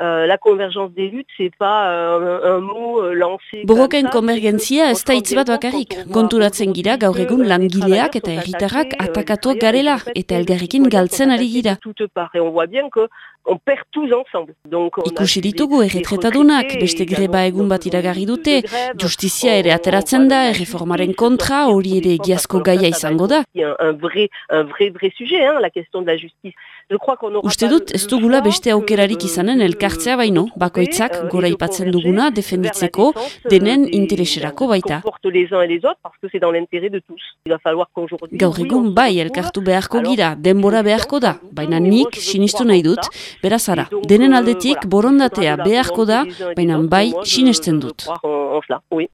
Euh, la convergence des luttes, c'est pas euh, un mot euh. Borroken konvergentzia ez da hitz bat bakarrik. Konturatzen gira gaur egun langileak eta herritarrak atakatuak garela eta elgarrekin galtzen ari gira. Ikusi ditugu erretretadunak, beste greba egun bat iragarri dute, justizia ere ateratzen da, erreformaren kontra, hori ere egiazko gaia izango da. Uste dut ez dugula beste aukerarik euh, izanen elkartzea baino, bakoitzak euh, gora ipatzen duguna defenditzeko, euh, denen intereserako baita. Gaur egun bai elkartu beharko gira, denbora beharko da, baina nik sinistu nahi dut, beraz ara, denen aldetik borondatea beharko da, baina bai sinesten dut.